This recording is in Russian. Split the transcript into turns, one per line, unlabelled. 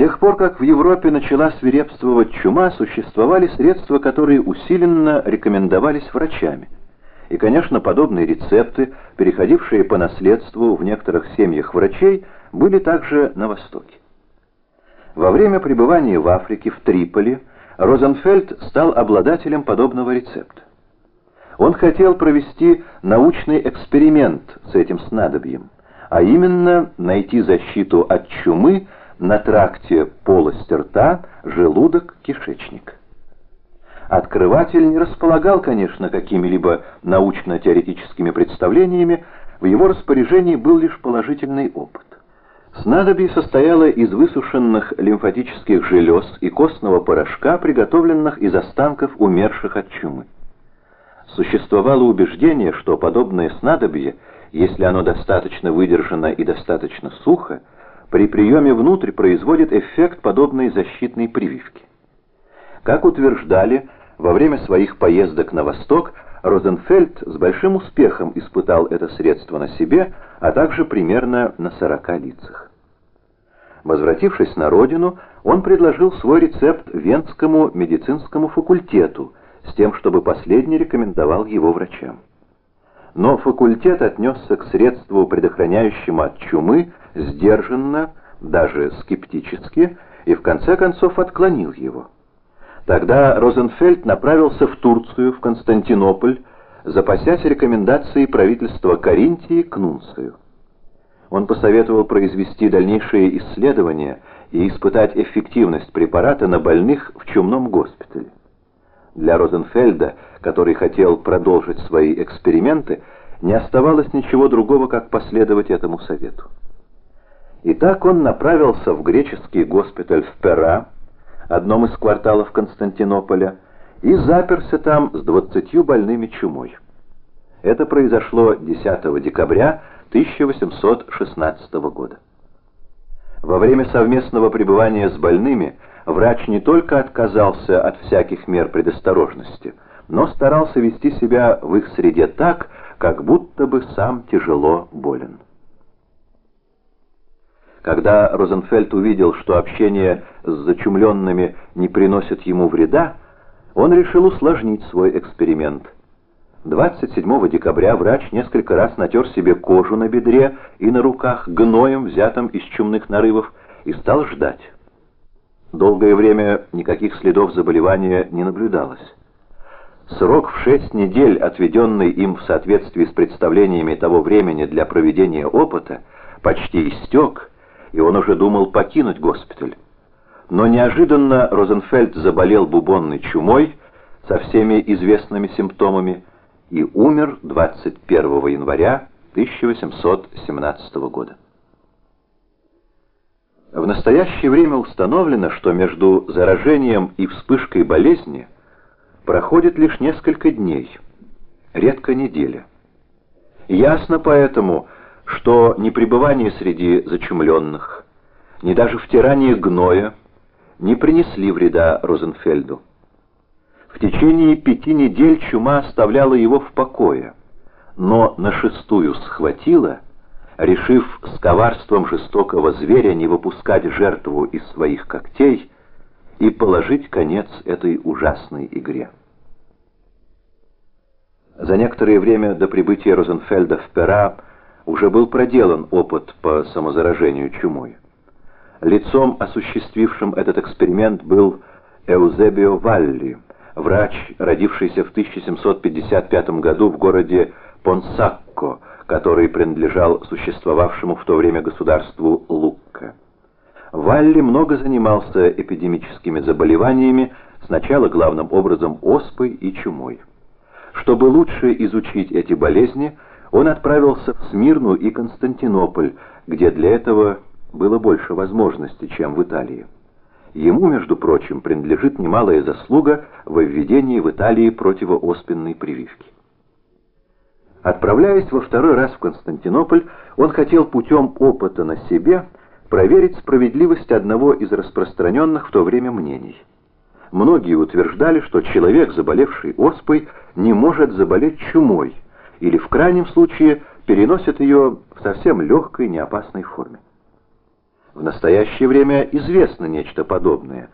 тех пор, как в Европе начала свирепствовать чума, существовали средства, которые усиленно рекомендовались врачами. И, конечно, подобные рецепты, переходившие по наследству в некоторых семьях врачей, были также на Востоке. Во время пребывания в Африке, в Триполи, Розенфельд стал обладателем подобного рецепта. Он хотел провести научный эксперимент с этим снадобьем, а именно найти защиту от чумы на тракте полости рта, желудок, кишечник. Открыватель не располагал, конечно, какими-либо научно-теоретическими представлениями, в его распоряжении был лишь положительный опыт. Снадобье состояло из высушенных лимфатических желез и костного порошка, приготовленных из останков умерших от чумы. Существовало убеждение, что подобное снадобье, если оно достаточно выдержано и достаточно сухо, при приеме внутрь производит эффект подобной защитной прививки. Как утверждали, во время своих поездок на восток Розенфельд с большим успехом испытал это средство на себе, а также примерно на 40 лицах. Возвратившись на родину, он предложил свой рецепт Венскому медицинскому факультету с тем, чтобы последний рекомендовал его врачам. Но факультет отнесся к средству, предохраняющему от чумы, сдержанно, даже скептически, и в конце концов отклонил его. Тогда Розенфельд направился в Турцию, в Константинополь, запасясь рекомендацией правительства Каринтии к Нунцию. Он посоветовал произвести дальнейшие исследования и испытать эффективность препарата на больных в чумном госпитале. Для Розенфельда, который хотел продолжить свои эксперименты, не оставалось ничего другого, как последовать этому совету. Итак, он направился в греческий госпиталь в Пера, одном из кварталов Константинополя, и заперся там с двадцатью больными чумой. Это произошло 10 декабря 1816 года. Во время совместного пребывания с больными врач не только отказался от всяких мер предосторожности, но старался вести себя в их среде так, как будто бы сам тяжело болен. Когда Розенфельд увидел, что общение с зачумленными не приносит ему вреда, он решил усложнить свой эксперимент. 27 декабря врач несколько раз натер себе кожу на бедре и на руках гноем, взятым из чумных нарывов, и стал ждать. Долгое время никаких следов заболевания не наблюдалось. Срок в шесть недель, отведенный им в соответствии с представлениями того времени для проведения опыта, почти истек, и он уже думал покинуть госпиталь. Но неожиданно Розенфельд заболел бубонной чумой со всеми известными симптомами и умер 21 января 1817 года. В настоящее время установлено, что между заражением и вспышкой болезни проходит лишь несколько дней, редко неделя. Ясно поэтому, что ни пребывание среди зачумленных, ни даже втирание гноя не принесли вреда Розенфельду. В течение пяти недель чума оставляла его в покое, но на шестую схватила – решив с коварством жестокого зверя не выпускать жертву из своих когтей и положить конец этой ужасной игре. За некоторое время до прибытия Розенфельда в Пера уже был проделан опыт по самозаражению чумой. Лицом, осуществившим этот эксперимент, был Эузебио Валли, врач, родившийся в 1755 году в городе Понсакко, который принадлежал существовавшему в то время государству Лукка. Валли много занимался эпидемическими заболеваниями, сначала главным образом оспой и чумой. Чтобы лучше изучить эти болезни, он отправился в Смирну и Константинополь, где для этого было больше возможностей, чем в Италии. Ему, между прочим, принадлежит немалая заслуга в введении в Италии противооспенной прививки. Отправляясь во второй раз в Константинополь, он хотел путем опыта на себе проверить справедливость одного из распространенных в то время мнений. Многие утверждали, что человек, заболевший оспой, не может заболеть чумой, или в крайнем случае переносит ее в совсем легкой, неопасной форме. В настоящее время известно нечто подобное.